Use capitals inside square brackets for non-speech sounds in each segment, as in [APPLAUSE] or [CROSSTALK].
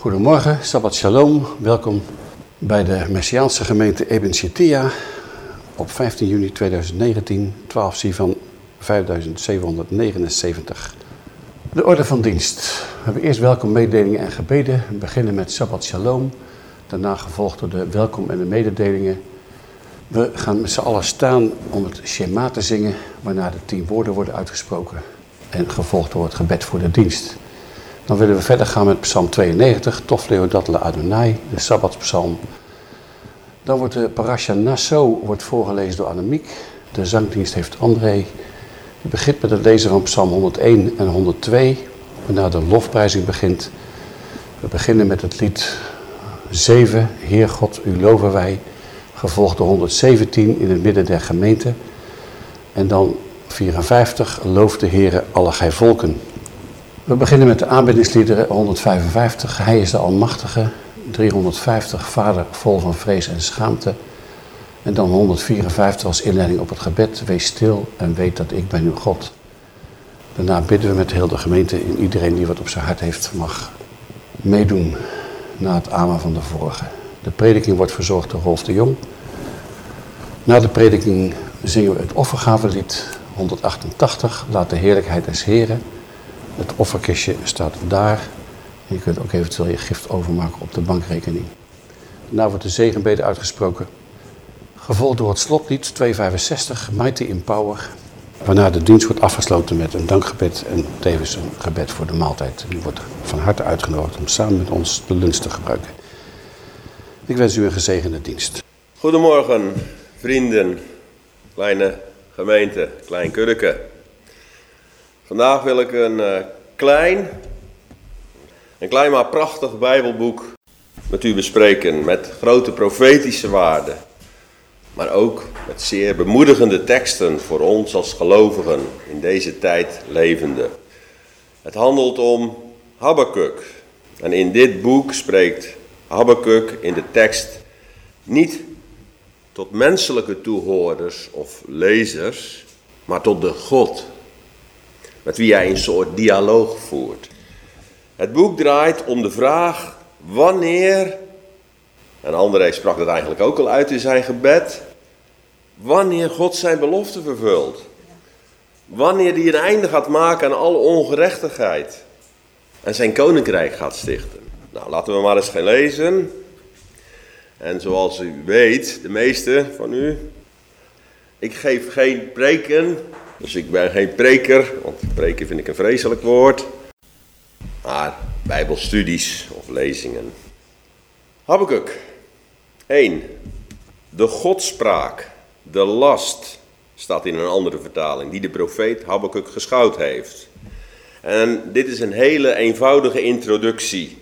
Goedemorgen, Sabbat Shalom. Welkom bij de Messiaanse gemeente Eben Shetia op 15 juni 2019, 12 Sivan 5779. De orde van dienst. We hebben eerst welkom, mededelingen en gebeden. We beginnen met Sabbat Shalom, daarna gevolgd door de welkom en de mededelingen. We gaan met z'n allen staan om het Shema te zingen, waarna de tien woorden worden uitgesproken en gevolgd door het gebed voor de dienst. Dan willen we verder gaan met Psalm 92, Tof Leodat Adonai, de Sabbatspsalm. Dan wordt de Parasha Nassau wordt voorgelezen door Annemiek. De zangdienst heeft André. Je begint met het lezen van Psalm 101 en 102, waarna de lofprijzing begint. We beginnen met het lied 7, Heer God, u loven wij, gevolgd door 117 in het midden der gemeente. En dan 54, loof de Heere alle gij volken. We beginnen met de aanbiddingsliederen 155, Hij is de Almachtige. 350, Vader vol van vrees en schaamte. En dan 154 als inleiding op het gebed, Wees stil en weet dat ik ben uw God. Daarna bidden we met heel de gemeente en iedereen die wat op zijn hart heeft mag meedoen na het amen van de vorige. De prediking wordt verzorgd door Rolf de Jong. Na de prediking zingen we het offergavelied 188, Laat de heerlijkheid des Heren. Het offerkistje staat daar. Je kunt ook eventueel je gift overmaken op de bankrekening. Daarna wordt de zegenbede uitgesproken. Gevolgd door het slotlied 265, Mighty in Power. Waarna de dienst wordt afgesloten met een dankgebed en tevens een gebed voor de maaltijd. U wordt van harte uitgenodigd om samen met ons de lunch te gebruiken. Ik wens u een gezegende dienst. Goedemorgen, vrienden, kleine gemeente, klein kuddeke. Vandaag wil ik een uh, klein, een klein maar prachtig Bijbelboek met u bespreken. Met grote profetische waarden. Maar ook met zeer bemoedigende teksten voor ons als gelovigen in deze tijd levende. Het handelt om Habakkuk. En in dit boek spreekt Habakkuk in de tekst niet tot menselijke toehoorders of lezers, maar tot de God met wie hij een soort dialoog voert. Het boek draait om de vraag wanneer, en André sprak dat eigenlijk ook al uit in zijn gebed, wanneer God zijn belofte vervult. Wanneer hij een einde gaat maken aan alle ongerechtigheid en zijn koninkrijk gaat stichten. Nou, laten we maar eens gaan lezen. En zoals u weet, de meeste van u, ik geef geen preken dus ik ben geen preker, want preken vind ik een vreselijk woord. Maar bijbelstudies of lezingen. Habakkuk 1. De godspraak, de last, staat in een andere vertaling, die de profeet Habakkuk geschouwd heeft. En dit is een hele eenvoudige introductie.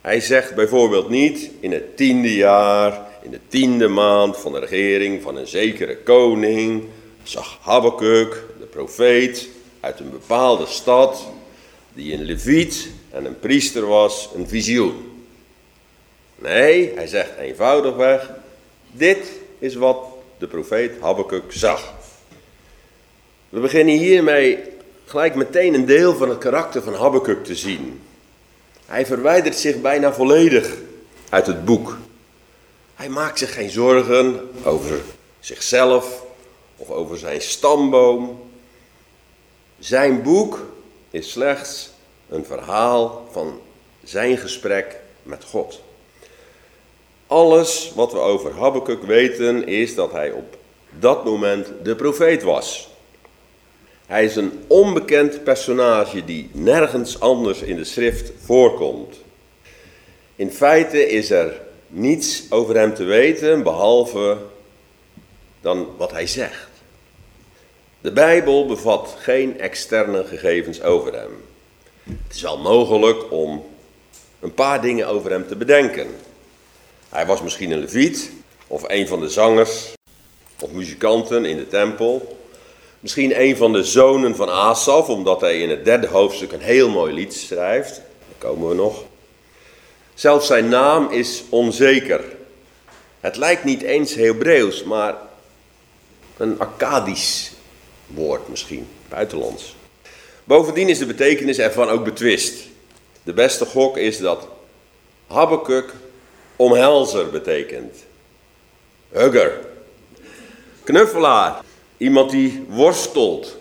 Hij zegt bijvoorbeeld niet in het tiende jaar, in de tiende maand van de regering van een zekere koning, zag Habakkuk, de profeet, uit een bepaalde stad, die een leviet en een priester was, een visioen. Nee, hij zegt eenvoudigweg, dit is wat de profeet Habakkuk zag. We beginnen hiermee gelijk meteen een deel van het karakter van Habakkuk te zien. Hij verwijdert zich bijna volledig uit het boek. Hij maakt zich geen zorgen over zichzelf of over zijn stamboom. Zijn boek is slechts een verhaal van zijn gesprek met God. Alles wat we over Habakkuk weten is dat hij op dat moment de profeet was. Hij is een onbekend personage die nergens anders in de schrift voorkomt. In feite is er niets over hem te weten behalve dan wat hij zegt. De Bijbel bevat geen externe gegevens over hem. Het is wel mogelijk om een paar dingen over hem te bedenken. Hij was misschien een leviet, of een van de zangers, of muzikanten in de tempel. Misschien een van de zonen van Asaf, omdat hij in het derde hoofdstuk een heel mooi lied schrijft. Daar komen we nog. Zelfs zijn naam is onzeker. Het lijkt niet eens Hebreeuws, maar een Akkadisch woord misschien, buitenlands. Bovendien is de betekenis ervan ook betwist. De beste gok is dat Habakkuk omhelzer betekent. Hugger. Knuffelaar. Iemand die worstelt.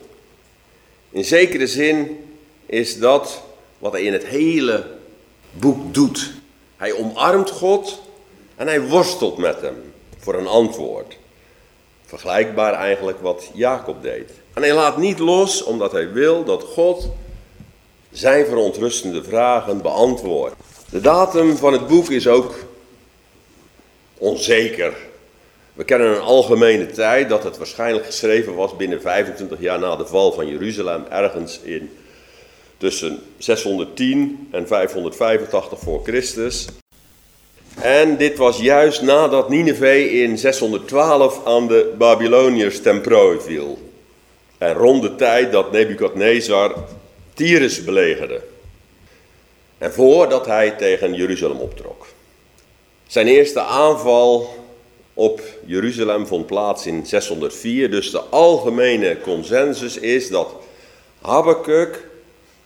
In zekere zin is dat wat hij in het hele boek doet. Hij omarmt God en hij worstelt met hem voor een antwoord. Vergelijkbaar eigenlijk wat Jacob deed. En hij laat niet los omdat hij wil dat God zijn verontrustende vragen beantwoordt. De datum van het boek is ook onzeker. We kennen een algemene tijd dat het waarschijnlijk geschreven was binnen 25 jaar na de val van Jeruzalem, ergens in tussen 610 en 585 voor Christus. En dit was juist nadat Nineveh in 612 aan de Babyloniërs ten prooi viel. En rond de tijd dat Nebukadnezar Tyrus belegerde. En voordat hij tegen Jeruzalem optrok. Zijn eerste aanval op Jeruzalem vond plaats in 604. Dus de algemene consensus is dat Habakkuk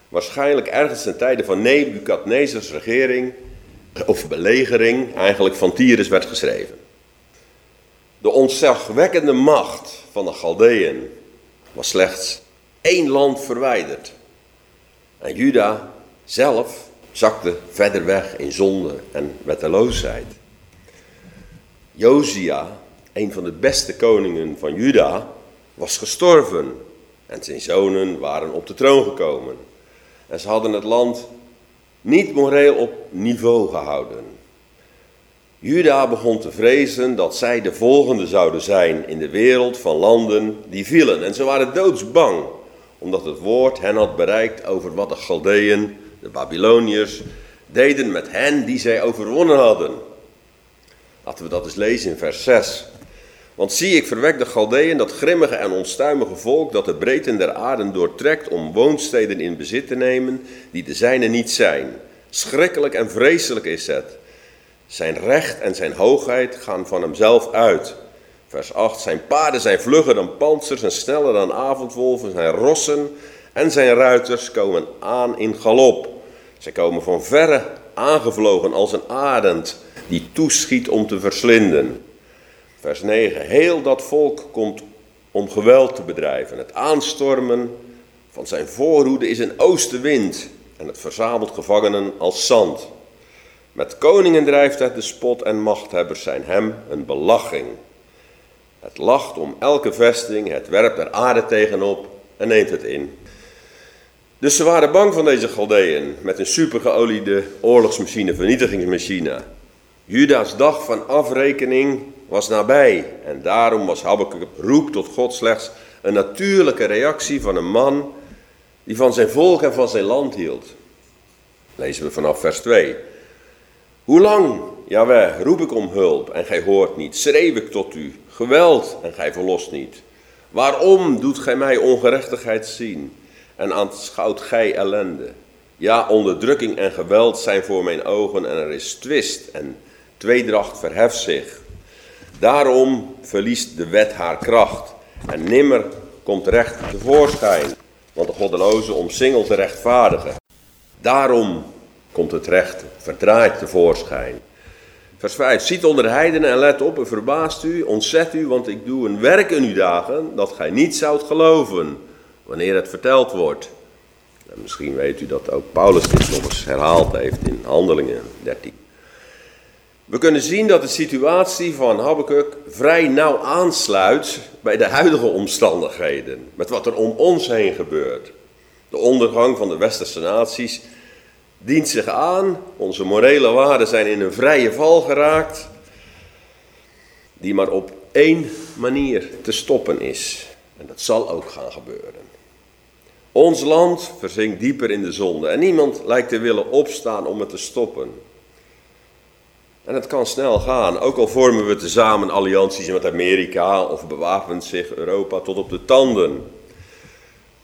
waarschijnlijk ergens ten tijde van Nebukadnezars regering of belegering eigenlijk van Tyrus werd geschreven. De ontzagwekkende macht van de Galdeën was slechts één land verwijderd. En Juda zelf zakte verder weg in zonde en wetteloosheid. Josia, een van de beste koningen van Juda, was gestorven en zijn zonen waren op de troon gekomen. En ze hadden het land niet moreel op niveau gehouden. Juda begon te vrezen dat zij de volgende zouden zijn in de wereld van landen die vielen. En ze waren doodsbang, omdat het woord hen had bereikt over wat de Galdeën, de Babyloniërs, deden met hen die zij overwonnen hadden. Laten we dat eens lezen in vers 6. Want zie, ik verwek de Galdeën, dat grimmige en onstuimige volk dat de breedte der aarde doortrekt om woonsteden in bezit te nemen die de zijne niet zijn. Schrikkelijk en vreselijk is het. Zijn recht en zijn hoogheid gaan van hemzelf uit. Vers 8. Zijn paarden zijn vlugger dan pantsers en sneller dan avondwolven. Zijn rossen en zijn ruiters komen aan in galop. Zij komen van verre aangevlogen als een adend die toeschiet om te verslinden. Vers 9. Heel dat volk komt om geweld te bedrijven. Het aanstormen van zijn voorhoede is een oostenwind en het verzamelt gevangenen als zand. Met koningen drijft het de spot en machthebbers zijn hem een belaching. Het lacht om elke vesting, het werpt er aarde tegenop en neemt het in. Dus ze waren bang van deze Galdeën met een supergeoliede oorlogsmachine, vernietigingsmachine. Juda's dag van afrekening was nabij en daarom was Habakkuk roep tot God slechts een natuurlijke reactie van een man die van zijn volk en van zijn land hield. Lezen we vanaf vers 2. Hoe lang, Jawel, roep ik om hulp en gij hoort niet, schreef ik tot u, geweld en gij verlost niet. Waarom doet gij mij ongerechtigheid zien en aanschouwt gij ellende? Ja, onderdrukking en geweld zijn voor mijn ogen en er is twist en tweedracht verheft zich. Daarom verliest de wet haar kracht en nimmer komt recht tevoorschijn, want de goddeloze omsingelt de rechtvaardige. Daarom komt het recht verdraaid tevoorschijn. Vers 5. Ziet onder de heidenen en let op en verbaast u, ontzet u, want ik doe een werk in uw dagen dat gij niet zoudt geloven wanneer het verteld wordt. En misschien weet u dat ook Paulus dit nog eens herhaald heeft in Handelingen 13. We kunnen zien dat de situatie van Habakkuk vrij nauw aansluit bij de huidige omstandigheden, met wat er om ons heen gebeurt. De ondergang van de westerse naties dient zich aan, onze morele waarden zijn in een vrije val geraakt, die maar op één manier te stoppen is. En dat zal ook gaan gebeuren. Ons land verzinkt dieper in de zonde en niemand lijkt te willen opstaan om het te stoppen. En het kan snel gaan, ook al vormen we tezamen allianties met Amerika of bewapent zich Europa tot op de tanden.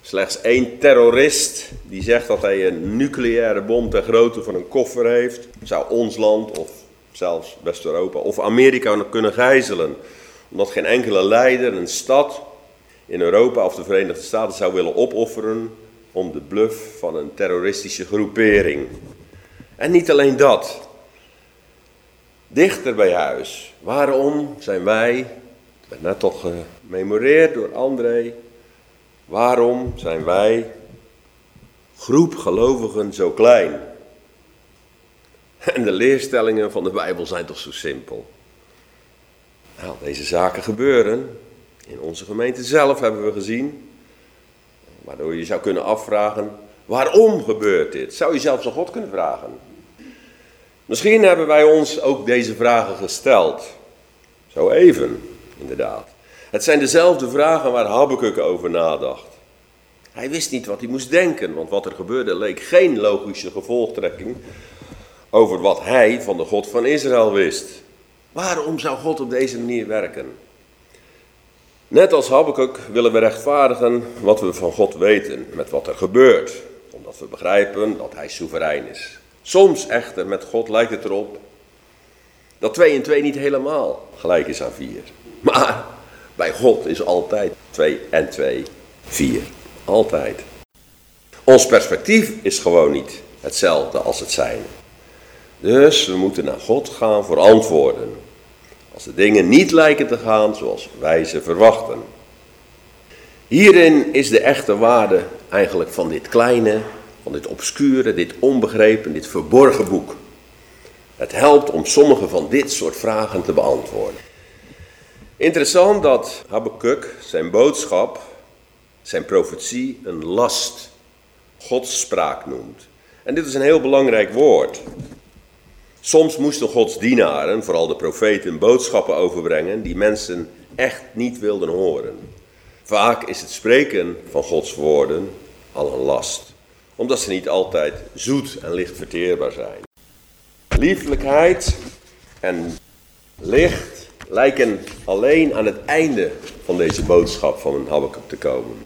Slechts één terrorist die zegt dat hij een nucleaire bom ter grootte van een koffer heeft, zou ons land of zelfs West-Europa of Amerika kunnen gijzelen. Omdat geen enkele leider een stad in Europa of de Verenigde Staten zou willen opofferen om de bluff van een terroristische groepering. En niet alleen dat. Dichter bij huis. Waarom zijn wij, het werd net al gememoreerd door André, waarom zijn wij, groep gelovigen, zo klein? En de leerstellingen van de Bijbel zijn toch zo simpel. Nou, deze zaken gebeuren. In onze gemeente zelf hebben we gezien. Waardoor je zou kunnen afvragen, waarom gebeurt dit? Zou je zelfs aan God kunnen vragen. Misschien hebben wij ons ook deze vragen gesteld. Zo even, inderdaad. Het zijn dezelfde vragen waar Habakkuk over nadacht. Hij wist niet wat hij moest denken, want wat er gebeurde leek geen logische gevolgtrekking over wat hij van de God van Israël wist. Waarom zou God op deze manier werken? Net als Habakkuk willen we rechtvaardigen wat we van God weten, met wat er gebeurt, omdat we begrijpen dat Hij soeverein is. Soms echter, met God lijkt het erop dat 2 en 2 niet helemaal gelijk is aan 4. Maar bij God is altijd 2 en 2 4. Altijd. Ons perspectief is gewoon niet hetzelfde als het zijn. Dus we moeten naar God gaan voor antwoorden. Als de dingen niet lijken te gaan zoals wij ze verwachten. Hierin is de echte waarde eigenlijk van dit kleine, van dit obscure, dit onbegrepen, dit verborgen boek. Het helpt om sommige van dit soort vragen te beantwoorden. Interessant dat Habakkuk zijn boodschap, zijn profetie, een last, Gods noemt. En dit is een heel belangrijk woord. Soms moesten Gods dienaren, vooral de profeten, boodschappen overbrengen die mensen echt niet wilden horen. Vaak is het spreken van Gods woorden al een last, omdat ze niet altijd zoet en licht verteerbaar zijn. Lieflijkheid en licht lijken alleen aan het einde van deze boodschap van Habakkuk te komen.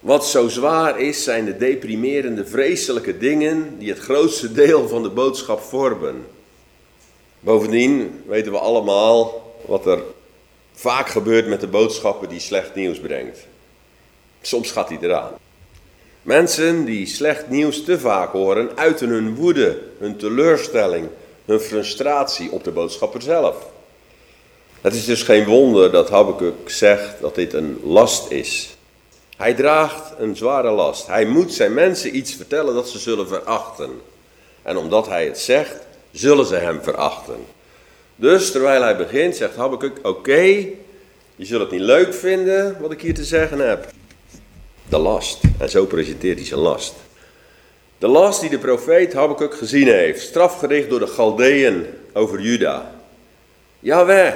Wat zo zwaar is, zijn de deprimerende, vreselijke dingen die het grootste deel van de boodschap vormen. Bovendien weten we allemaal wat er vaak gebeurt met de boodschappen die slecht nieuws brengt. Soms gaat hij eraan. Mensen die slecht nieuws te vaak horen, uiten hun woede, hun teleurstelling, hun frustratie op de boodschapper zelf. Het is dus geen wonder dat Habakkuk zegt dat dit een last is hij draagt een zware last. Hij moet zijn mensen iets vertellen dat ze zullen verachten. En omdat hij het zegt, zullen ze hem verachten. Dus terwijl hij begint, zegt Habakkuk: Oké, je zult het niet leuk vinden wat ik hier te zeggen heb. De last. En zo presenteert hij zijn last. De last die de profeet Habakkuk gezien heeft, strafgericht door de Galdeën over Juda. Jawel,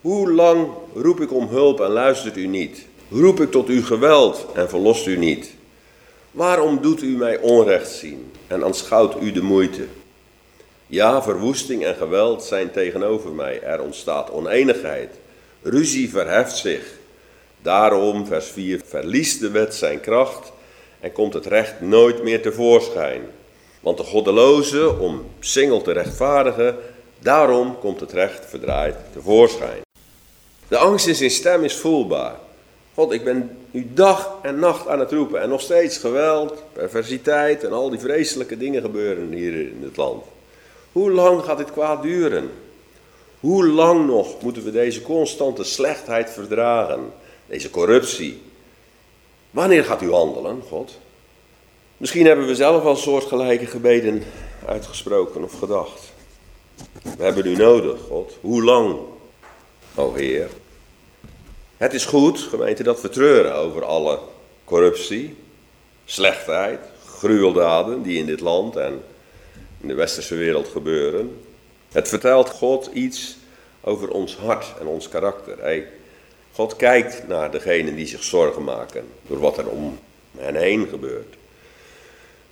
hoe lang roep ik om hulp en luistert u niet? roep ik tot uw geweld en verlost u niet. Waarom doet u mij onrecht zien en aanschouwt u de moeite? Ja, verwoesting en geweld zijn tegenover mij. Er ontstaat oneenigheid. Ruzie verheft zich. Daarom, vers 4, verliest de wet zijn kracht en komt het recht nooit meer tevoorschijn. Want de goddeloze, om singel te rechtvaardigen, daarom komt het recht verdraaid tevoorschijn. De angst in zijn stem is voelbaar. God, ik ben u dag en nacht aan het roepen. En nog steeds geweld, perversiteit en al die vreselijke dingen gebeuren hier in het land. Hoe lang gaat dit kwaad duren? Hoe lang nog moeten we deze constante slechtheid verdragen? Deze corruptie? Wanneer gaat u handelen, God? Misschien hebben we zelf al soortgelijke gebeden uitgesproken of gedacht. We hebben u nodig, God. Hoe lang, o Heer? Het is goed, gemeente, dat we treuren over alle corruptie, slechtheid, gruweldaden die in dit land en in de westerse wereld gebeuren. Het vertelt God iets over ons hart en ons karakter. Hij, God kijkt naar degenen die zich zorgen maken door wat er om hen heen gebeurt.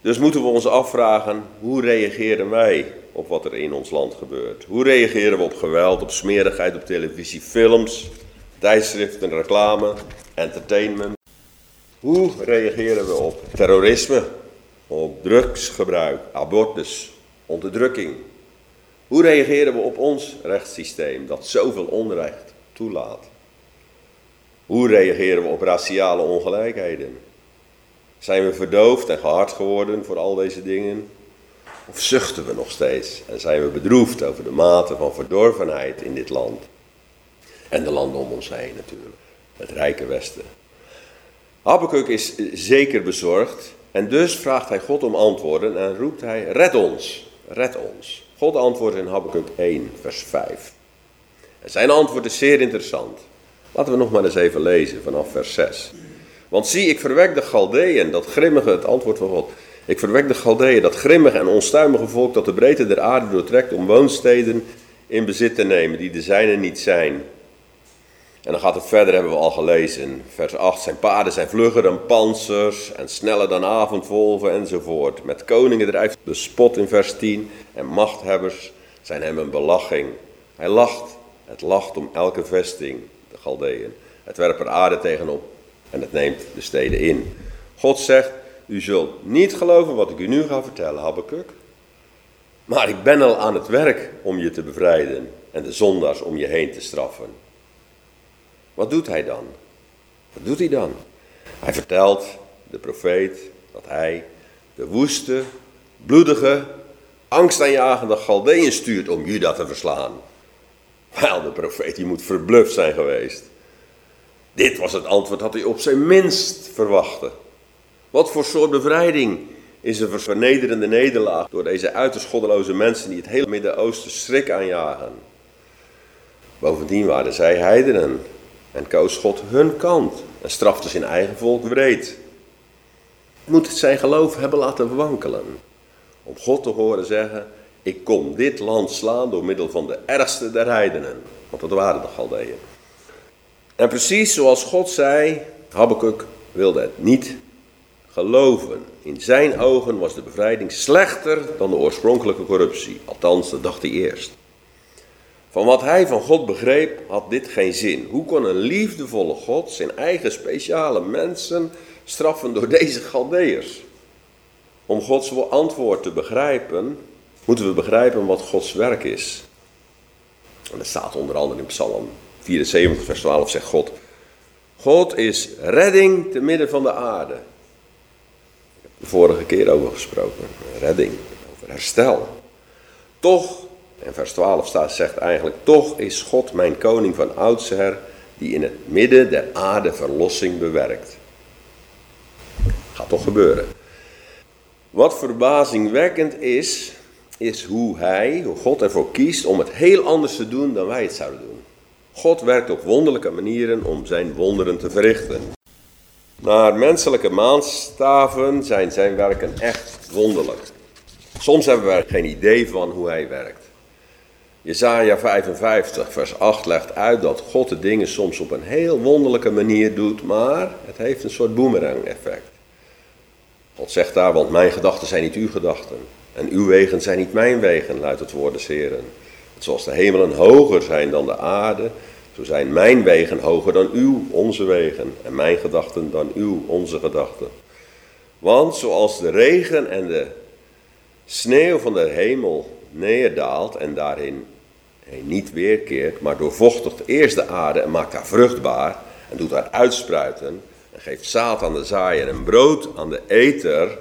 Dus moeten we ons afvragen, hoe reageren wij op wat er in ons land gebeurt? Hoe reageren we op geweld, op smerigheid, op televisie, films, tijdschriften, reclame, entertainment. Hoe reageren we op terrorisme, op drugsgebruik, abortus, onderdrukking? Hoe reageren we op ons rechtssysteem dat zoveel onrecht toelaat? Hoe reageren we op raciale ongelijkheden? Zijn we verdoofd en gehard geworden voor al deze dingen? Of zuchten we nog steeds en zijn we bedroefd over de mate van verdorvenheid in dit land? En de landen om ons heen natuurlijk, het rijke Westen. Habakkuk is zeker bezorgd en dus vraagt hij God om antwoorden en roept hij, red ons, red ons. God antwoordt in Habakkuk 1, vers 5. En zijn antwoord is zeer interessant. Laten we nog maar eens even lezen vanaf vers 6. Want zie, ik verwek de Galdeën, dat grimmige, het antwoord van God. Ik verwek de Galdeën, dat grimmige en onstuimige volk dat de breedte der aarde doortrekt om woonsteden in bezit te nemen, die de zijne niet zijn. En dan gaat het verder, hebben we al gelezen. Vers 8, zijn paarden zijn vlugger dan pansers en sneller dan avondwolven enzovoort. Met koningen drijft de spot in vers 10 en machthebbers zijn hem een belaching. Hij lacht, het lacht om elke vesting, Het werpt er aarde tegenop en het neemt de steden in. God zegt, u zult niet geloven wat ik u nu ga vertellen, Habakkuk. Maar ik ben al aan het werk om je te bevrijden en de zondaars om je heen te straffen. Wat doet hij dan? Wat doet hij dan? Hij vertelt de profeet dat hij de woeste, bloedige, angstaanjagende Galdeën stuurt om Juda te verslaan. Wel, de profeet moet verbluft zijn geweest. Dit was het antwoord dat hij op zijn minst verwachtte. Wat voor soort bevrijding is een vernederende nederlaag door deze uiterst goddeloze mensen die het hele Midden-Oosten schrik aanjagen. Bovendien waren zij heidenen en koos God hun kant en strafte zijn eigen volk wreed. Moet het zijn geloof hebben laten wankelen. Om God te horen zeggen, ik kom dit land slaan door middel van de ergste der heidenen. Want dat waren de Galdeën. En precies zoals God zei, Habakkuk wilde het niet geloven. In zijn ogen was de bevrijding slechter dan de oorspronkelijke corruptie. Althans, dat dacht hij eerst. Van wat hij van God begreep, had dit geen zin. Hoe kon een liefdevolle God zijn eigen speciale mensen straffen door deze Galdeërs? Om Gods antwoord te begrijpen, moeten we begrijpen wat Gods werk is. En dat staat onder andere in Psalm 74, vers 12, zegt God. God is redding te midden van de aarde. Ik heb de vorige keer over gesproken. Redding, over herstel. Toch en vers 12 staat, zegt eigenlijk, toch is God mijn koning van oudsher, die in het midden der aarde verlossing bewerkt. Gaat toch gebeuren. Wat verbazingwekkend is, is hoe hij, hoe God ervoor kiest om het heel anders te doen dan wij het zouden doen. God werkt op wonderlijke manieren om zijn wonderen te verrichten. Naar menselijke maanstaven zijn zijn werken echt wonderlijk. Soms hebben wij geen idee van hoe hij werkt. Jezaja 55 vers 8 legt uit dat God de dingen soms op een heel wonderlijke manier doet, maar het heeft een soort boomerang effect. God zegt daar, want mijn gedachten zijn niet uw gedachten en uw wegen zijn niet mijn wegen, luidt het woord des Heren. Zoals de hemelen hoger zijn dan de aarde, zo zijn mijn wegen hoger dan uw, onze wegen, en mijn gedachten dan uw, onze gedachten. Want zoals de regen en de sneeuw van de hemel neerdaalt en daarin niet weerkeert, maar doorvochtigt eerst de aarde en maakt haar vruchtbaar en doet haar uitspruiten en geeft zaad aan de zaaier en brood aan de eter.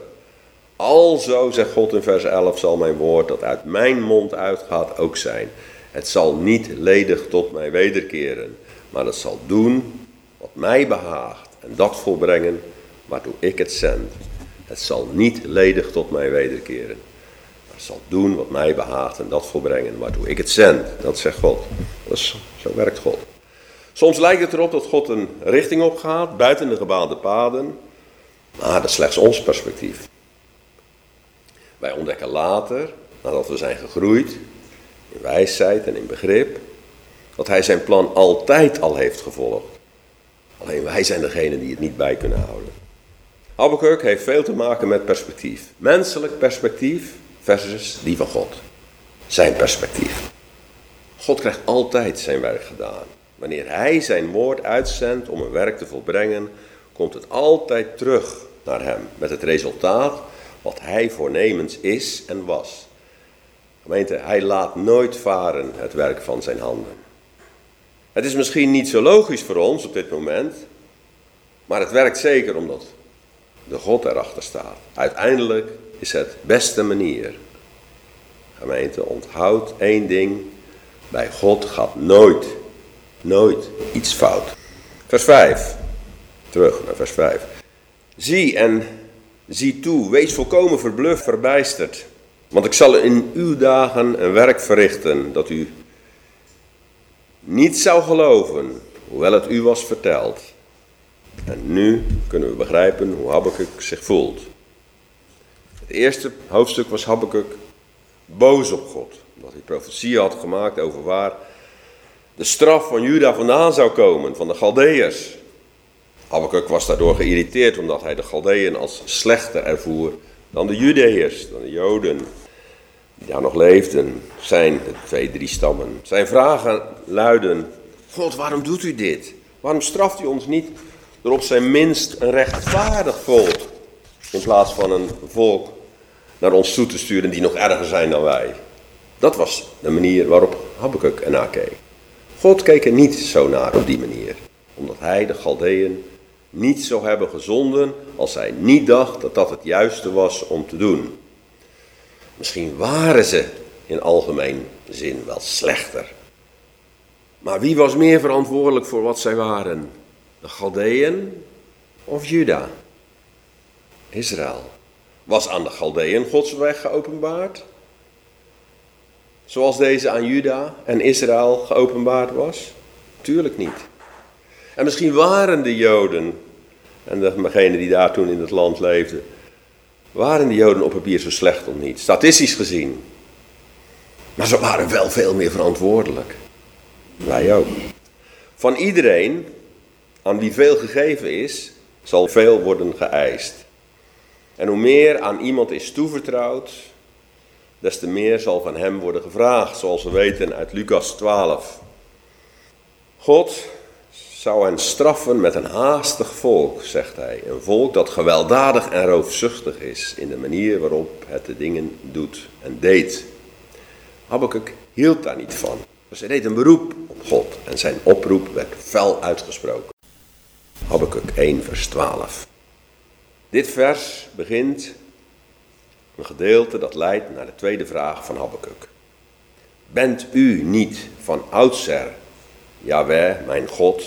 Alzo, zegt God in vers 11, zal mijn woord dat uit mijn mond uitgaat ook zijn. Het zal niet ledig tot mij wederkeren, maar het zal doen wat mij behaagt en dat volbrengen waartoe ik het zend. Het zal niet ledig tot mij wederkeren, zal doen wat mij behaagt en dat volbrengen waartoe ik het zend. Dat zegt God. Is, zo werkt God. Soms lijkt het erop dat God een richting opgaat, buiten de gebaande paden. Maar dat is slechts ons perspectief. Wij ontdekken later, nadat we zijn gegroeid, in wijsheid en in begrip, dat hij zijn plan altijd al heeft gevolgd. Alleen wij zijn degene die het niet bij kunnen houden. Habakkuk heeft veel te maken met perspectief. Menselijk perspectief versus die van God. Zijn perspectief. God krijgt altijd zijn werk gedaan. Wanneer Hij zijn woord uitzendt om een werk te volbrengen, komt het altijd terug naar Hem met het resultaat wat Hij voornemens is en was. Gemeente, Hij laat nooit varen het werk van zijn handen. Het is misschien niet zo logisch voor ons op dit moment, maar het werkt zeker omdat de God erachter staat. Uiteindelijk is het beste manier gemeente, onthoud één ding. Bij God gaat nooit, nooit iets fout. Vers 5. Terug naar vers 5. Zie en zie toe, wees volkomen verbluft, verbijsterd. Want ik zal in uw dagen een werk verrichten dat u niet zou geloven, hoewel het u was verteld. En nu kunnen we begrijpen hoe Habakkuk zich voelt. Het eerste hoofdstuk was Habakkuk boos op God, omdat hij profetie had gemaakt over waar de straf van Juda vandaan zou komen, van de Galdeërs. Habakkuk was daardoor geïrriteerd omdat hij de Galdeën als slechter ervoer dan de Judeërs, dan de Joden die daar nog leefden, zijn twee, drie stammen. Zijn vragen luiden, God, waarom doet u dit? Waarom straft u ons niet door op zijn minst een rechtvaardig volk in plaats van een volk naar ons toe te sturen die nog erger zijn dan wij? Dat was de manier waarop Habakkuk ernaar keek. God keek er niet zo naar op die manier, omdat hij de Galdeën niet zou hebben gezonden als hij niet dacht dat dat het juiste was om te doen. Misschien waren ze in algemeen zin wel slechter. Maar wie was meer verantwoordelijk voor wat zij waren? De Galdeën of Juda? Israël. Was aan de Galdeën Gods weg geopenbaard? Zoals deze aan Juda en Israël geopenbaard was? Tuurlijk niet. En misschien waren de Joden en degenen die daar toen in het land leefden, waren de Joden op papier zo slecht of niet, statistisch gezien. Maar ze waren wel veel meer verantwoordelijk. Wij ook. Van iedereen aan wie veel gegeven is, zal veel worden geëist. En hoe meer aan iemand is toevertrouwd, des te meer zal van hem worden gevraagd, zoals we weten uit Lucas 12. God zou hen straffen met een haastig volk, zegt hij. Een volk dat gewelddadig en roofzuchtig is in de manier waarop het de dingen doet en deed. Habakkuk hield daar niet van. Dus hij deed een beroep op God en zijn oproep werd fel uitgesproken. Habakkuk 1 vers 12. Dit vers begint een gedeelte dat leidt naar de tweede vraag van Habakkuk. Bent u niet van oudsher, Jaweh, mijn God,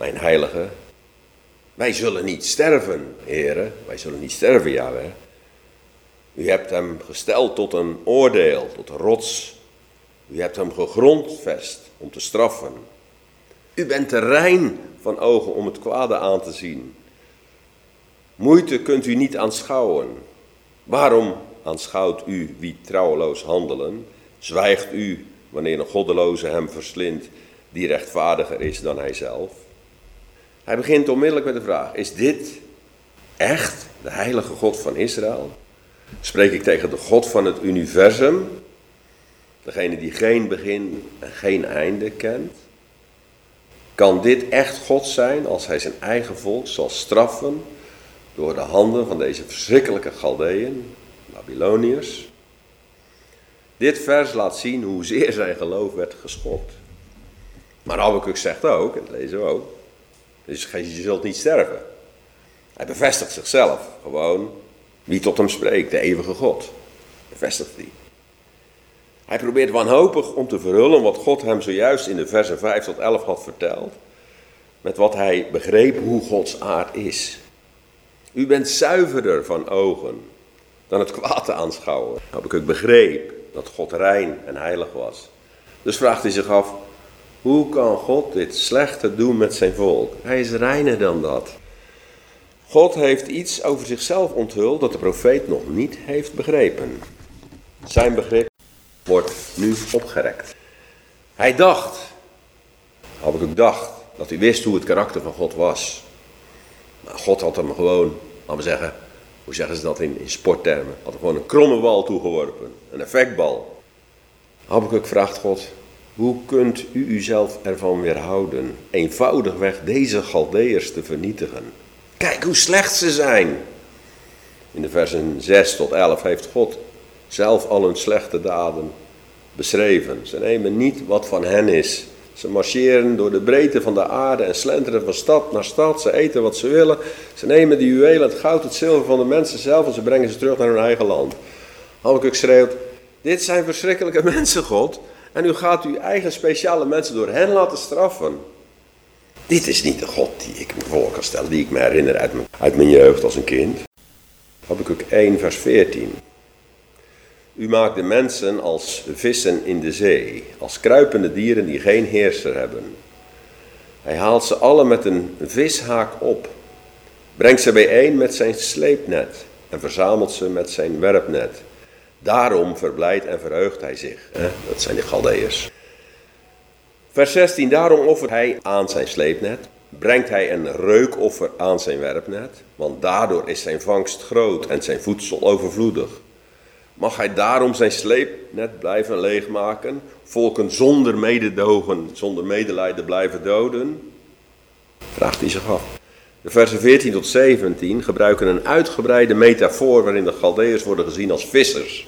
mijn heilige. Wij zullen niet sterven, heren. Wij zullen niet sterven, Yahweh. U hebt hem gesteld tot een oordeel, tot een rots. U hebt hem gegrondvest om te straffen. U bent te rein van ogen om het kwade aan te zien. Moeite kunt u niet aanschouwen. Waarom aanschouwt u wie trouweloos handelen? Zwijgt u wanneer een goddeloze hem verslindt die rechtvaardiger is dan hij zelf? Hij begint onmiddellijk met de vraag: Is dit echt de heilige God van Israël? Spreek ik tegen de God van het universum, degene die geen begin en geen einde kent? Kan dit echt God zijn als hij zijn eigen volk zal straffen door de handen van deze verschrikkelijke Galdeën, Babyloniërs? Dit vers laat zien hoezeer zijn geloof werd geschokt. Maar Habakkuk zegt ook, en dat lezen we ook, dus je zult niet sterven. Hij bevestigt zichzelf gewoon. Wie tot hem spreekt, de eeuwige God. Bevestigt hij. Hij probeert wanhopig om te verhullen wat God hem zojuist in de versen 5 tot 11 had verteld. Met wat hij begreep hoe Gods aard is. U bent zuiverder van ogen dan het kwaad te aanschouwen. Heb ik begreep dat God rein en heilig was. Dus vraagt hij zich af, hoe kan God dit slechte doen met zijn volk? Hij is reiner dan dat. God heeft iets over zichzelf onthuld dat de profeet nog niet heeft begrepen. Zijn begrip wordt nu opgerekt. Hij dacht, ook dacht, dat hij wist hoe het karakter van God was. Maar God had hem gewoon, laten we zeggen, hoe zeggen ze dat in, in sporttermen, had hem gewoon een kromme bal toegeworpen, een effectbal. Habakkuk vraagt God, hoe kunt u uzelf ervan weerhouden eenvoudigweg deze Galdeërs te vernietigen? Kijk hoe slecht ze zijn. In de versen 6 tot 11 heeft God zelf al hun slechte daden beschreven. Ze nemen niet wat van hen is. Ze marcheren door de breedte van de aarde en slenteren van stad naar stad. Ze eten wat ze willen. Ze nemen de juwelen, het goud, het zilver van de mensen zelf en ze brengen ze terug naar hun eigen land. Habakkuk schreeuwt, Dit zijn verschrikkelijke [LAUGHS] mensen, God. En u gaat uw eigen speciale mensen door hen laten straffen. Dit is niet de God die ik me voor kan stellen, die ik me herinner uit mijn, uit mijn jeugd als een kind. Habakkuk 1, vers 14. U maakt de mensen als vissen in de zee, als kruipende dieren die geen heerser hebben. Hij haalt ze alle met een vishaak op, brengt ze bijeen met zijn sleepnet en verzamelt ze met zijn werpnet. Daarom verblijdt en verheugt hij zich. Dat zijn de Galdeërs. Vers 16. Daarom offert hij aan zijn sleepnet. Brengt hij een reukoffer aan zijn werpnet. Want daardoor is zijn vangst groot en zijn voedsel overvloedig. Mag hij daarom zijn sleepnet blijven leegmaken? Volken zonder mededogen, zonder medelijden blijven doden? Vraagt hij zich af. De versen 14 tot 17 gebruiken een uitgebreide metafoor waarin de Galdeërs worden gezien als vissers.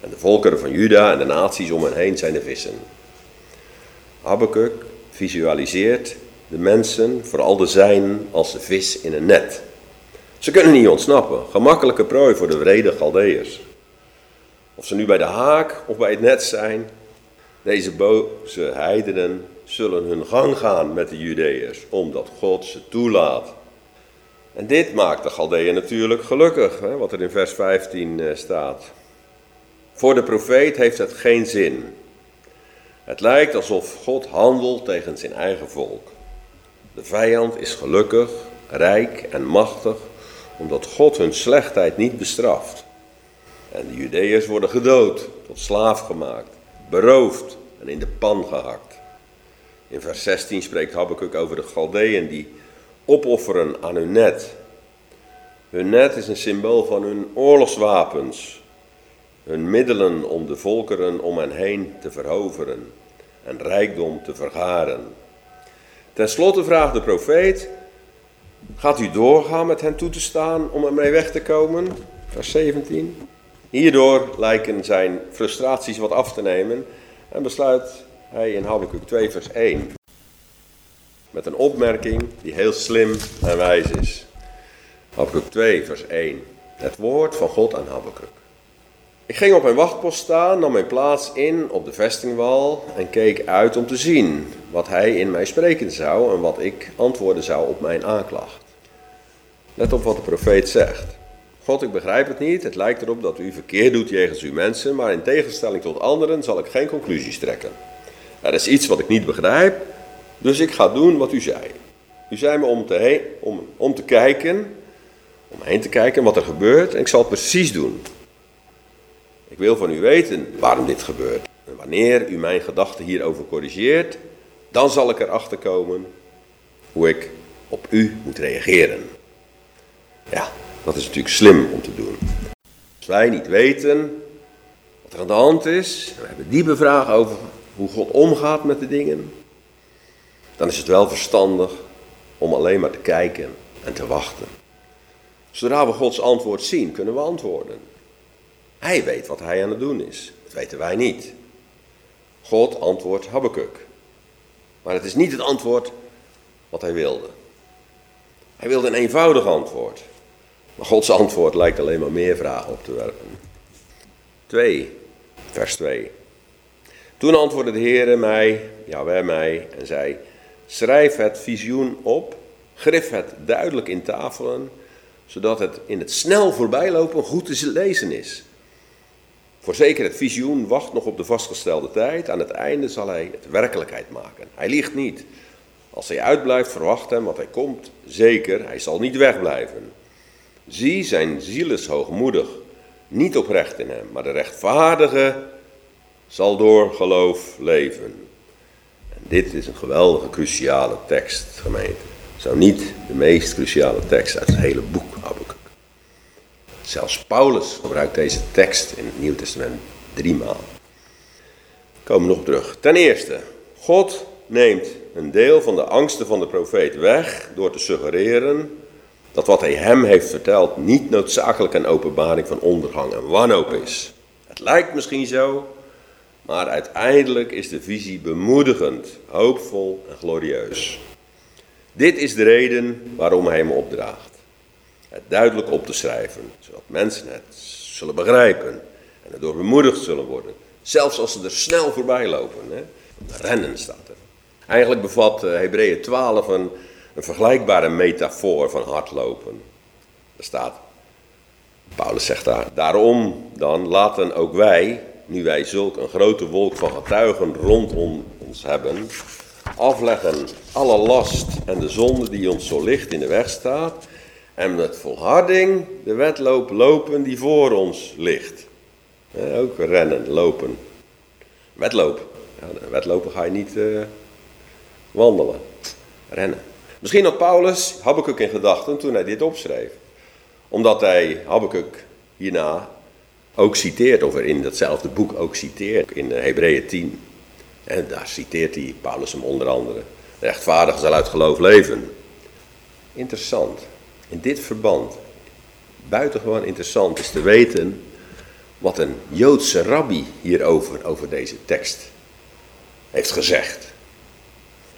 En de volkeren van Juda en de naties om hen heen zijn de vissen. Habakkuk visualiseert de mensen, vooral de zijnen, als de vis in een net. Ze kunnen niet ontsnappen, gemakkelijke prooi voor de wrede Galdeërs. Of ze nu bij de haak of bij het net zijn, deze boze heidenen zullen hun gang gaan met de Judeërs, omdat God ze toelaat. En dit maakt de Galdeën natuurlijk gelukkig, hè, wat er in vers 15 eh, staat. Voor de profeet heeft het geen zin. Het lijkt alsof God handelt tegen zijn eigen volk. De vijand is gelukkig, rijk en machtig, omdat God hun slechtheid niet bestraft. En de Judeërs worden gedood, tot slaaf gemaakt, beroofd en in de pan gehakt. In vers 16 spreekt Habakkuk over de Galdeën die opofferen aan hun net. Hun net is een symbool van hun oorlogswapens, hun middelen om de volkeren om hen heen te veroveren en rijkdom te vergaren. Ten slotte vraagt de profeet, gaat u doorgaan met hen toe te staan om ermee weg te komen? Vers 17. Hierdoor lijken zijn frustraties wat af te nemen en besluit hij in Habakkuk 2 vers 1 met een opmerking die heel slim en wijs is. Habakkuk 2 vers 1. Het woord van God aan Habakkuk. Ik ging op mijn wachtpost staan, nam mijn plaats in op de vestingwal en keek uit om te zien wat hij in mij spreken zou en wat ik antwoorden zou op mijn aanklacht. Let op wat de profeet zegt. God, ik begrijp het niet. Het lijkt erop dat u verkeerd doet jegens uw mensen, maar in tegenstelling tot anderen zal ik geen conclusies trekken. Er is iets wat ik niet begrijp, dus ik ga doen wat u zei. U zei me om te, om, om te kijken, om heen te kijken wat er gebeurt en ik zal het precies doen. Ik wil van u weten waarom dit gebeurt. En wanneer u mijn gedachten hierover corrigeert, dan zal ik erachter komen hoe ik op u moet reageren. Ja, dat is natuurlijk slim om te doen. Als wij niet weten wat er aan de hand is, we hebben diepe vragen over hoe God omgaat met de dingen, dan is het wel verstandig om alleen maar te kijken en te wachten. Zodra we Gods antwoord zien, kunnen we antwoorden. Hij weet wat hij aan het doen is. Dat weten wij niet. God antwoordt Habakkuk. Maar het is niet het antwoord wat hij wilde. Hij wilde een eenvoudig antwoord. Maar Gods antwoord lijkt alleen maar meer vragen op te werpen. 2, vers 2. Toen antwoordde de Heer mij, ja wij mij, en zei: Schrijf het visioen op, grif het duidelijk in tafelen, zodat het in het snel voorbijlopen goed te lezen is. Voorzeker, het visioen wacht nog op de vastgestelde tijd. Aan het einde zal hij het werkelijkheid maken. Hij liegt niet. Als hij uitblijft, verwacht hem wat hij komt. Zeker, hij zal niet wegblijven. Zie, zijn ziel is hoogmoedig, niet oprecht in hem, maar de rechtvaardige zal door geloof leven. Dit is een geweldige, cruciale tekst, gemeente. Zo niet de meest cruciale tekst uit het hele boek Habakkuk. Zelfs Paulus gebruikt deze tekst in het Nieuw Testament driemaal. Komen nog terug. Ten eerste, God neemt een deel van de angsten van de profeet weg door te suggereren dat wat hij hem heeft verteld niet noodzakelijk een openbaring van ondergang en wanhoop is. Het lijkt misschien zo, maar uiteindelijk is de visie bemoedigend, hoopvol en glorieus. Dit is de reden waarom hij hem opdraagt. Het duidelijk op te schrijven, zodat mensen het zullen begrijpen en en door bemoedigd zullen worden. Zelfs als ze er snel voorbij lopen. Hè? Rennen staat er. Eigenlijk bevat uh, Hebreeën 12 een, een vergelijkbare metafoor van hardlopen. Er staat, Paulus zegt daar, daarom dan laten ook wij, nu wij zulk een grote wolk van getuigen rondom ons hebben, afleggen alle last en de zonde die ons zo licht in de weg staat en met volharding de wedloop lopen die voor ons ligt. ook rennen, lopen. Wedloop. Ja, wedlopen ga je niet uh, wandelen, rennen. Misschien had Paulus Habakkuk in gedachten toen hij dit opschreef. Omdat hij Habakkuk hierna ook citeert, of er in datzelfde boek ook citeert, in Hebreeën 10. En daar citeert hij Paulus hem onder andere. De rechtvaardige zal uit geloof leven. Interessant. In dit verband, buitengewoon interessant is te weten wat een Joodse rabbi hierover, over deze tekst, heeft gezegd.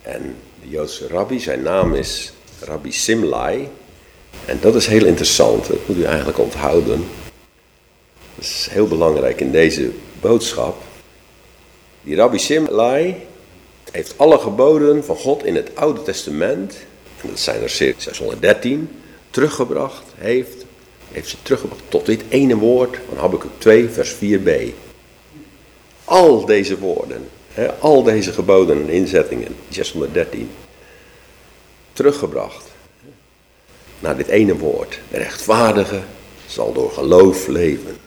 En de Joodse rabbi, zijn naam is Rabbi Simlai. En dat is heel interessant, dat moet u eigenlijk onthouden. Dat is heel belangrijk in deze boodschap. Die Rabbi Simlai heeft alle geboden van God in het Oude Testament, en dat zijn er circa 613, teruggebracht heeft, heeft ze teruggebracht tot dit ene woord van Habakkuk 2, vers 4b. Al deze woorden, hè, al deze geboden en inzettingen, 613, teruggebracht naar dit ene woord. De rechtvaardige zal door geloof leven.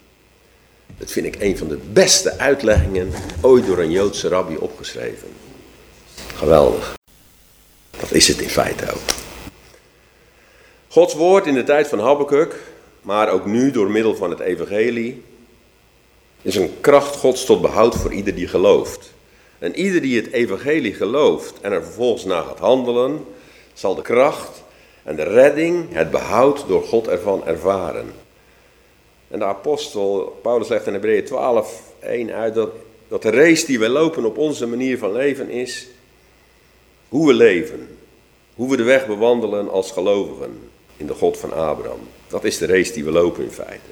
Dat vind ik een van de beste uitleggingen ooit door een Joodse rabbi opgeschreven. Geweldig. Dat is het in feite ook. Gods woord in de tijd van Habakkuk, maar ook nu door middel van het evangelie, is een kracht Gods tot behoud voor ieder die gelooft. En ieder die het evangelie gelooft en er vervolgens naar gaat handelen, zal de kracht en de redding, het behoud door God ervan ervaren. En de apostel, Paulus legt in Hebreeën 12, 1 uit dat, dat de race die we lopen op onze manier van leven is hoe we leven. Hoe we de weg bewandelen als gelovigen in de God van Abraham. Dat is de race die we lopen in feite.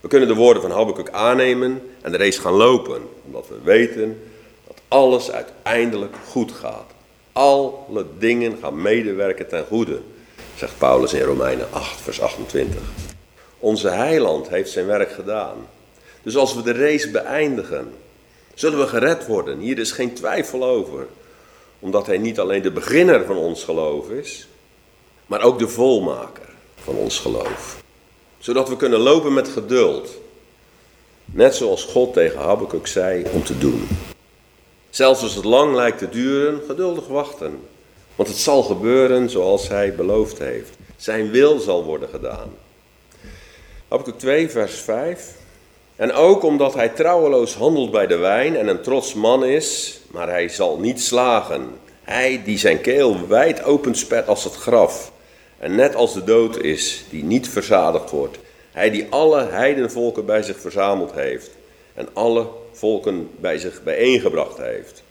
We kunnen de woorden van Habakkuk aannemen en de race gaan lopen, omdat we weten dat alles uiteindelijk goed gaat. Alle dingen gaan medewerken ten goede, zegt Paulus in Romeinen 8, vers 28. Onze heiland heeft zijn werk gedaan. Dus als we de race beëindigen, zullen we gered worden. Hier is geen twijfel over. Omdat hij niet alleen de beginner van ons geloof is, maar ook de volmaker van ons geloof. Zodat we kunnen lopen met geduld. Net zoals God tegen Habakkuk zei om te doen. Zelfs als het lang lijkt te duren, geduldig wachten. Want het zal gebeuren zoals hij beloofd heeft. Zijn wil zal worden gedaan. Habakkuk 2, vers 5. En ook omdat hij trouweloos handelt bij de wijn en een trots man is, maar hij zal niet slagen. Hij die zijn keel wijd openspet als het graf en net als de dood is, die niet verzadigd wordt. Hij die alle heidenvolken bij zich verzameld heeft en alle volken bij zich bijeengebracht heeft.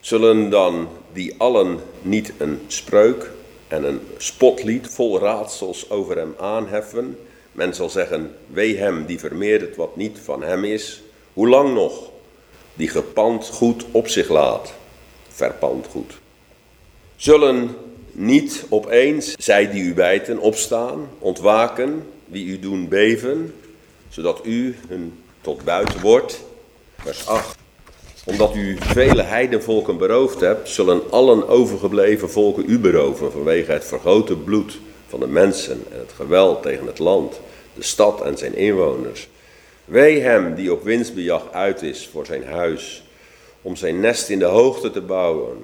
Zullen dan die allen niet een spreuk en een spotlied vol raadsels over hem aanheffen? Men zal zeggen, wee hem die vermeerdert wat niet van hem is. Hoe lang nog? Die gepand goed op zich laat. Verpand goed. Zullen niet opeens zij die u bijten opstaan, ontwaken, wie u doen beven, zodat u hun tot buiten wordt. Vers 8. Omdat u vele heidenvolken beroofd hebt, zullen allen overgebleven volken u beroven vanwege het vergoten bloed van de mensen en het geweld tegen het land, de stad en zijn inwoners. Wee hem die op winstbejag uit is voor zijn huis, om zijn nest in de hoogte te bouwen,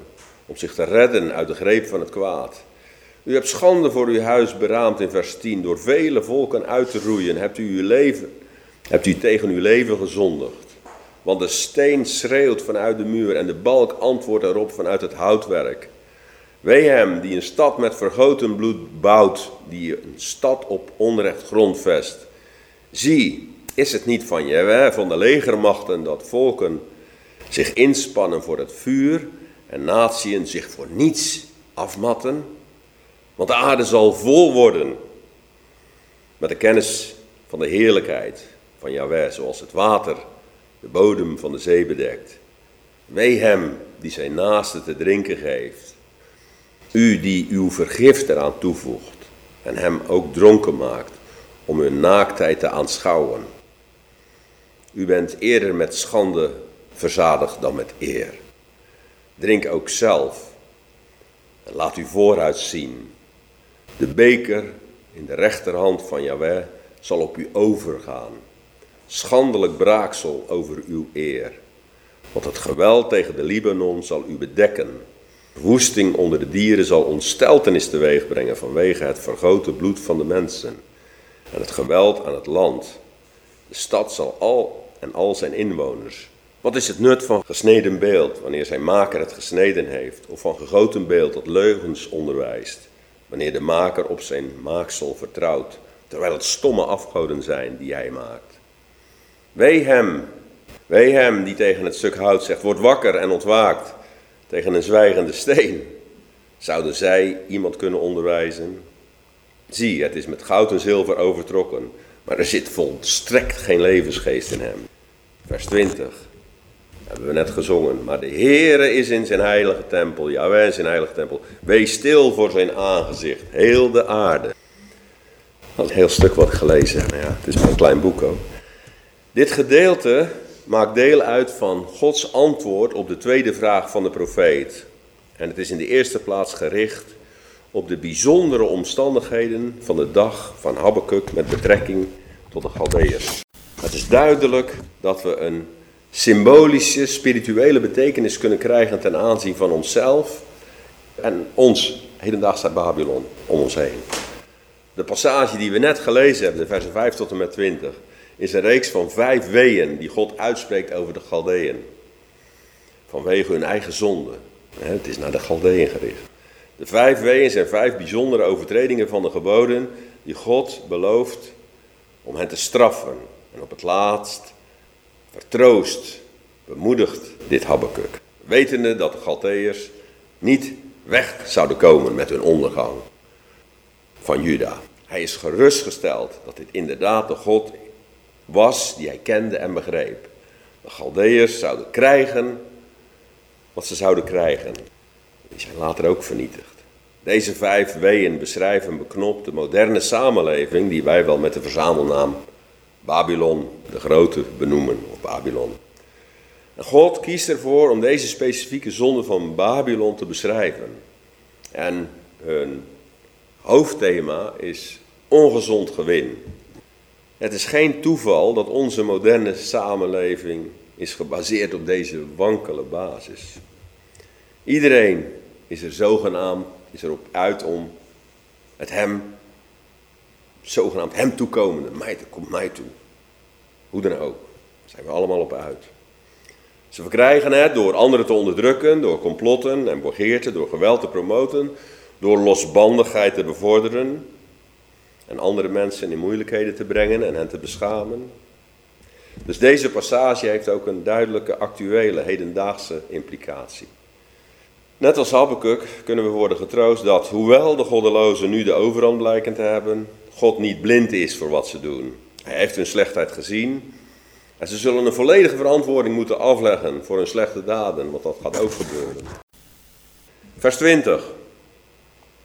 om zich te redden uit de greep van het kwaad. U hebt schande voor uw huis beraamd in vers 10. Door vele volken uit te roeien hebt u, uw leven, hebt u tegen uw leven gezondigd. Want de steen schreeuwt vanuit de muur en de balk antwoordt erop vanuit het houtwerk. Wee hem die een stad met vergoten bloed bouwt, die een stad op onrecht grondvest. Zie, is het niet van je, van de legermachten, dat volken zich inspannen voor het vuur en natieën zich voor niets afmatten? Want de aarde zal vol worden met de kennis van de heerlijkheid van Yahweh, zoals het water de bodem van de zee bedekt. Wee hem die zijn naaste te drinken geeft. U die uw vergift eraan toevoegt en hem ook dronken maakt om uw naaktheid te aanschouwen. U bent eerder met schande verzadigd dan met eer. Drink ook zelf en laat u vooruit zien. De beker in de rechterhand van Yahweh zal op u overgaan. Schandelijk braaksel over uw eer. Want het geweld tegen de Libanon zal u bedekken. Woesting onder de dieren zal ontsteltenis teweeg brengen vanwege het vergoten bloed van de mensen. En het geweld aan het land. De stad zal al en al zijn inwoners. Wat is het nut van gesneden beeld wanneer zijn maker het gesneden heeft? Of van gegoten beeld dat leugens onderwijst? Wanneer de maker op zijn maaksel vertrouwt, terwijl het stomme afgoden zijn die hij maakt. Wee hem, wee hem die tegen het stuk hout zegt, word wakker en ontwaakt tegen een zwijgende steen. Zouden zij iemand kunnen onderwijzen? Zie, het is met goud en zilver overtrokken, maar er zit volstrekt geen levensgeest in hem. Vers 20, hebben we net gezongen. Maar de Heere is in zijn heilige tempel, ja wij in zijn heilige tempel. Wees stil voor zijn aangezicht, heel de aarde. Dat een heel stuk wat ik gelezen heb, ja, het is maar een klein boek ook. Dit gedeelte maakt deel uit van Gods antwoord op de tweede vraag van de profeet. En het is in de eerste plaats gericht op de bijzondere omstandigheden van de dag van Habakkuk met betrekking tot de Galdeërs. Het is duidelijk dat we een symbolische, spirituele betekenis kunnen krijgen ten aanzien van onszelf en ons hedendaagse Babylon om ons heen. De passage die we net gelezen hebben, de versen 5 tot en met 20, is een reeks van vijf weeën die God uitspreekt over de Galdeën. Vanwege hun eigen zonde. Het is naar de Galdeën gericht. De vijf weeën zijn vijf bijzondere overtredingen van de geboden die God belooft om hen te straffen. En op het laatst vertroost, bemoedigt dit Habakkuk. Wetende dat de Galdeërs niet weg zouden komen met hun ondergang van Juda. Hij is gerustgesteld dat dit inderdaad de God was die hij kende en begreep. De Galdeërs zouden krijgen wat ze zouden krijgen. Die zijn later ook vernietigd. Deze vijf weeën beschrijven een beknopte moderne samenleving die wij wel met de verzamelnaam Babylon de Grote benoemen, of Babylon. God kiest ervoor om deze specifieke zonde van Babylon te beschrijven. En hun hoofdthema is ongezond gewin. Het is geen toeval dat onze moderne samenleving is gebaseerd op deze wankele basis. Iedereen is er zogenaamd is erop uit om het hem, zogenaamd hem toekomende, mij, komt mij toe. Hoe dan ook, daar zijn we allemaal op uit. Ze verkrijgen het door anderen te onderdrukken, door complotten en begeerten, door geweld te promoten, door losbandigheid te bevorderen en andere mensen in moeilijkheden te brengen en hen te beschamen. Dus deze passage heeft ook een duidelijke actuele, hedendaagse implicatie. Net als Habakkuk kunnen we worden getroost dat, hoewel de goddelozen nu de overhand blijken te hebben, God niet blind is voor wat ze doen. Hij heeft hun slechtheid gezien en ze zullen een volledige verantwoording moeten afleggen voor hun slechte daden, want dat gaat ook gebeuren. Vers 20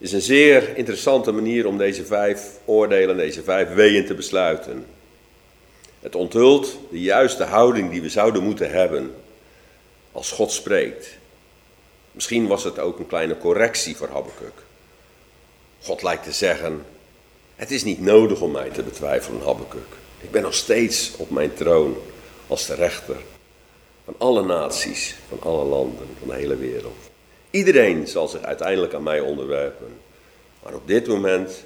is een zeer interessante manier om deze vijf oordelen, deze vijf weeën te besluiten. Het onthult de juiste houding die we zouden moeten hebben als God spreekt. Misschien was het ook een kleine correctie voor Habakkuk. God lijkt te zeggen, het is niet nodig om mij te betwijfelen, Habakkuk. Ik ben nog steeds op mijn troon als de rechter van alle naties, van alle landen, van de hele wereld. Iedereen zal zich uiteindelijk aan mij onderwerpen. Maar op dit moment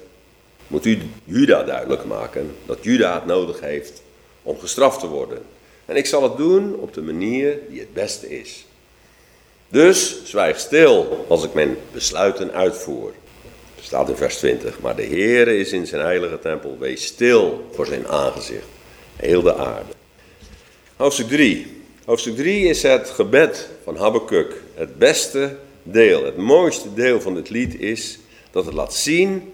moet u Juda duidelijk maken dat Juda het nodig heeft om gestraft te worden. En ik zal het doen op de manier die het beste is. Dus zwijg stil als ik mijn besluiten uitvoer. staat in vers 20. Maar de Heere is in zijn heilige tempel. Wees stil voor zijn aangezicht. Heel de aarde. Hoofdstuk 3. Hoofdstuk 3 is het gebed van Habakkuk. Het beste deel, het mooiste deel van dit lied is dat het laat zien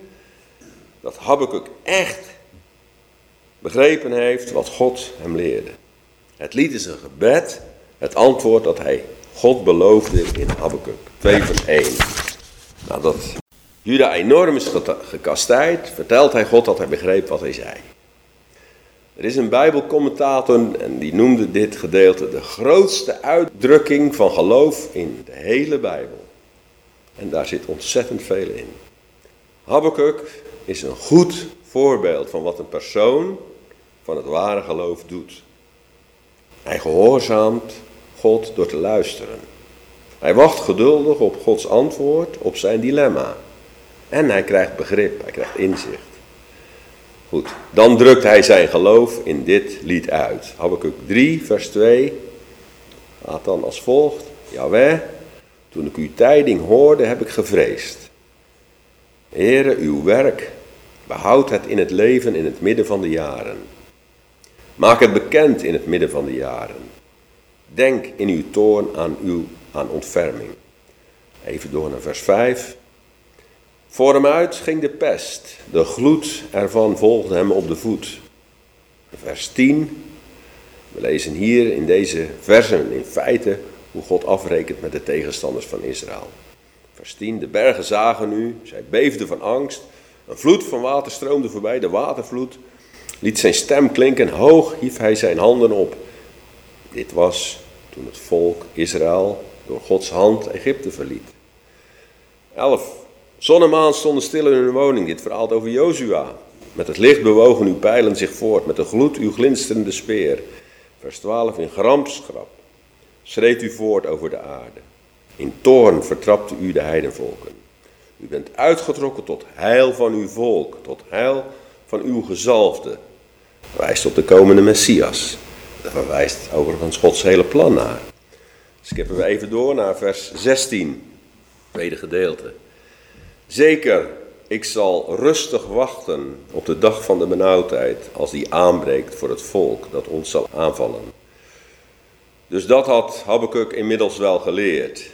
dat Habakkuk echt begrepen heeft wat God hem leerde. Het lied is een gebed, het antwoord dat hij God beloofde in Habakkuk 2 vers 1. Nadat Juda enorm is gekastijd, vertelt hij God dat hij begreep wat hij zei. Er is een Bijbelcommentator en die noemde dit gedeelte de grootste uitdrukking van geloof in de hele Bijbel. En daar zit ontzettend veel in. Habakkuk is een goed voorbeeld van wat een persoon van het ware geloof doet. Hij gehoorzaamt God door te luisteren. Hij wacht geduldig op Gods antwoord op zijn dilemma. En hij krijgt begrip, hij krijgt inzicht. Goed, dan drukt hij zijn geloof in dit lied uit. Habakkuk 3, vers 2 gaat dan als volgt. Jawel, toen ik uw tijding hoorde, heb ik gevreesd. Heere, uw werk, behoud het in het leven in het midden van de jaren. Maak het bekend in het midden van de jaren. Denk in uw toorn aan, uw, aan ontferming. Even door naar vers 5. Voor hem uit ging de pest, de gloed ervan volgde hem op de voet. Vers 10. We lezen hier in deze versen in feite hoe God afrekent met de tegenstanders van Israël. Vers 10. De bergen zagen u, zij beefden van angst. Een vloed van water stroomde voorbij, de watervloed. Liet zijn stem klinken, hoog hief hij zijn handen op. Dit was toen het volk Israël door Gods hand Egypte verliet. 11. Zon en maan stonden stil in hun woning. Dit verhaalt over Jozua. Met het licht bewogen uw pijlen zich voort, met de gloed uw glinsterende speer. Vers 12. In gramschrap schreed u voort over de aarde. In toorn vertrapte u de heidenvolken. U bent uitgetrokken tot heil van uw volk, tot heil van uw gezalfde. Wijst op de komende Messias. Daar verwijst overigens Gods hele plan naar. Skippen we even door naar vers 16, tweede gedeelte. Zeker, ik zal rustig wachten op de dag van de benauwdheid als die aanbreekt voor het volk dat ons zal aanvallen. Dus dat had Habakkuk inmiddels wel geleerd.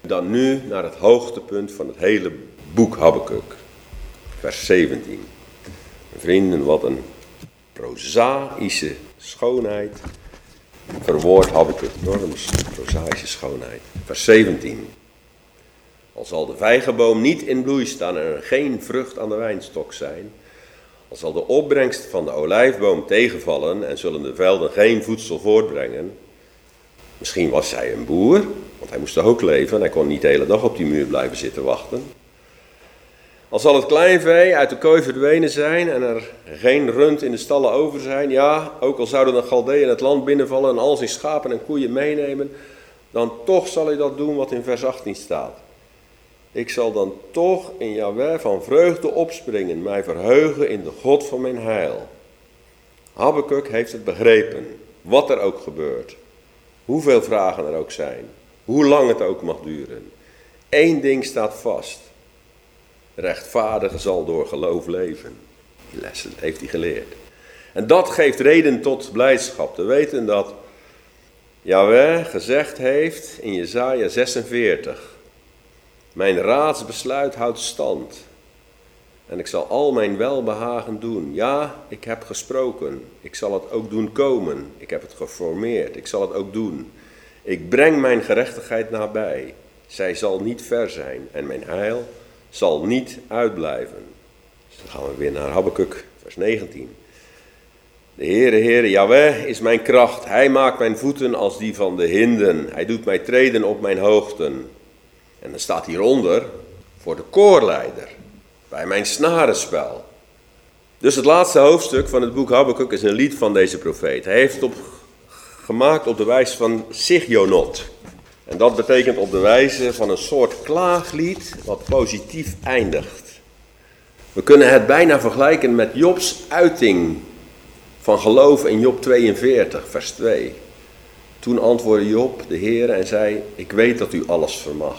Dan nu naar het hoogtepunt van het hele boek Habakkuk, vers 17. Vrienden, wat een prozaïsche schoonheid verwoord Habakkuk. Enorm prozaïsche schoonheid. Vers 17. Al zal de vijgenboom niet in bloei staan en er geen vrucht aan de wijnstok zijn, al zal de opbrengst van de olijfboom tegenvallen en zullen de velden geen voedsel voortbrengen. Misschien was hij een boer, want hij moest er ook leven en hij kon niet de hele dag op die muur blijven zitten wachten. Al zal het kleinvee uit de kooi verdwenen zijn en er geen rund in de stallen over zijn, ja, ook al zouden de Galdeën het land binnenvallen en al zijn schapen en koeien meenemen, dan toch zal hij dat doen wat in vers 18 staat. Ik zal dan toch in Jahweh van vreugde opspringen, mij verheugen in de God van mijn heil. Habakkuk heeft het begrepen, wat er ook gebeurt, hoeveel vragen er ook zijn, hoe lang het ook mag duren. Eén ding staat vast. Rechtvaardige zal door geloof leven. Die lessen heeft hij geleerd. En dat geeft reden tot blijdschap. Te weten dat Yahweh gezegd heeft in Jesaja 46. Mijn raadsbesluit houdt stand. En ik zal al mijn welbehagen doen. Ja, ik heb gesproken. Ik zal het ook doen komen. Ik heb het geformeerd. Ik zal het ook doen. Ik breng mijn gerechtigheid nabij. Zij zal niet ver zijn. En mijn heil zal niet uitblijven. Dus dan gaan we weer naar Habakkuk, vers 19. De Heere, Heere, Yahweh is mijn kracht. Hij maakt mijn voeten als die van de hinden. Hij doet mij treden op mijn hoogten. En dan staat hieronder voor de koorleider, bij mijn snarenspel. Dus het laatste hoofdstuk van het boek Habakkuk is een lied van deze profeet. Hij heeft het op, gemaakt op de wijze van Sigionot. En dat betekent op de wijze van een soort klaaglied wat positief eindigt. We kunnen het bijna vergelijken met Jobs uiting van geloof in Job 42, vers 2. Toen antwoordde Job de Heer en zei, ik weet dat u alles vermag.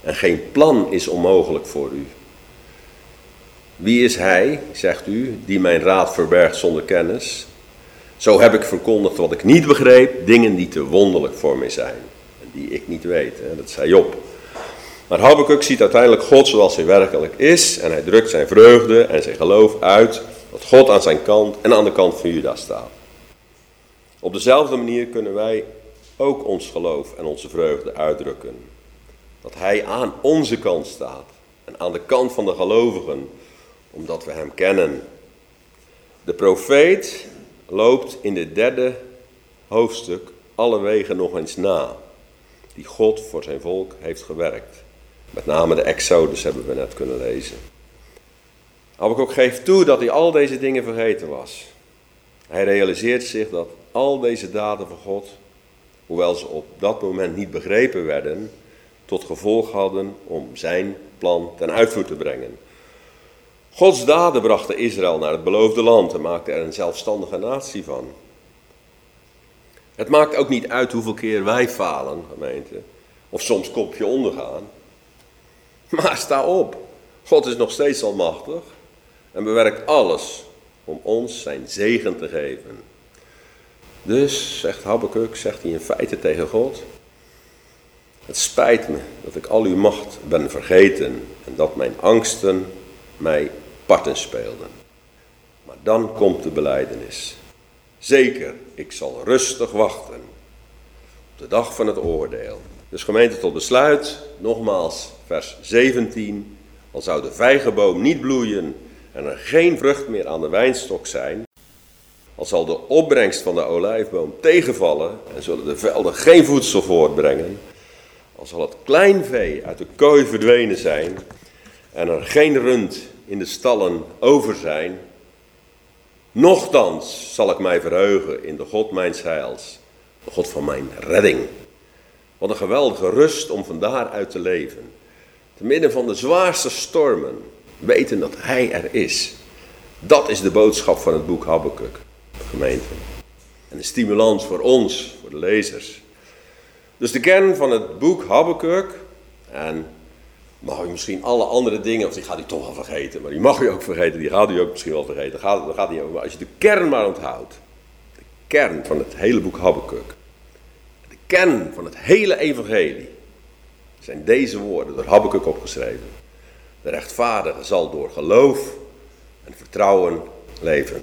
En geen plan is onmogelijk voor u. Wie is hij, zegt u, die mijn raad verbergt zonder kennis? Zo heb ik verkondigd wat ik niet begreep, dingen die te wonderlijk voor mij zijn die ik niet weet. Dat zei Job. Maar Habakkuk ziet uiteindelijk God zoals hij werkelijk is en hij drukt zijn vreugde en zijn geloof uit dat God aan zijn kant en aan de kant van Juda staat. Op dezelfde manier kunnen wij ook ons geloof en onze vreugde uitdrukken. Dat Hij aan onze kant staat en aan de kant van de gelovigen, omdat we Hem kennen. De profeet loopt in dit derde hoofdstuk alle wegen nog eens na, die God voor zijn volk heeft gewerkt. Met name de Exodus hebben we net kunnen lezen. ook geeft toe dat hij al deze dingen vergeten was. Hij realiseert zich dat al deze daden van God, hoewel ze op dat moment niet begrepen werden, tot gevolg hadden om zijn plan ten uitvoer te brengen. Gods daden brachten Israël naar het beloofde land en maakten er een zelfstandige natie van. Het maakt ook niet uit hoeveel keer wij falen, gemeente, of soms kopje ondergaan. Maar sta op, God is nog steeds almachtig en bewerkt alles om ons zijn zegen te geven. Dus, zegt Habakkuk, zegt hij in feite tegen God, het spijt me dat ik al uw macht ben vergeten en dat mijn angsten mij parten speelden. Maar dan komt de beleidenis. Zeker, ik zal rustig wachten op de dag van het oordeel. Dus gemeente tot besluit, nogmaals vers 17. Al zou de vijgenboom niet bloeien en er geen vrucht meer aan de wijnstok zijn, al zal de opbrengst van de olijfboom tegenvallen en zullen de velden geen voedsel voortbrengen, al zal het kleinvee uit de kooi verdwenen zijn en er geen rund in de stallen over zijn, nochtans zal ik mij verheugen in de God mijns heils, de God van mijn redding. Wat een geweldige rust om van daaruit te leven. Te midden van de zwaarste stormen, weten dat Hij er is. Dat is de boodschap van het boek Habakkuk, gemeente. En de stimulans voor ons, voor de lezers. Dus de kern van het boek Habakkuk, en mag u misschien alle andere dingen, of die gaat u toch wel vergeten, maar die mag u ook vergeten, die gaat u ook misschien wel vergeten, gaat, dat gaat niet. Maar als je de kern maar onthoudt, de kern van het hele boek Habakkuk, de kern van het hele evangelie, zijn deze woorden door Habakkuk opgeschreven. De rechtvaardige zal door geloof en vertrouwen leven.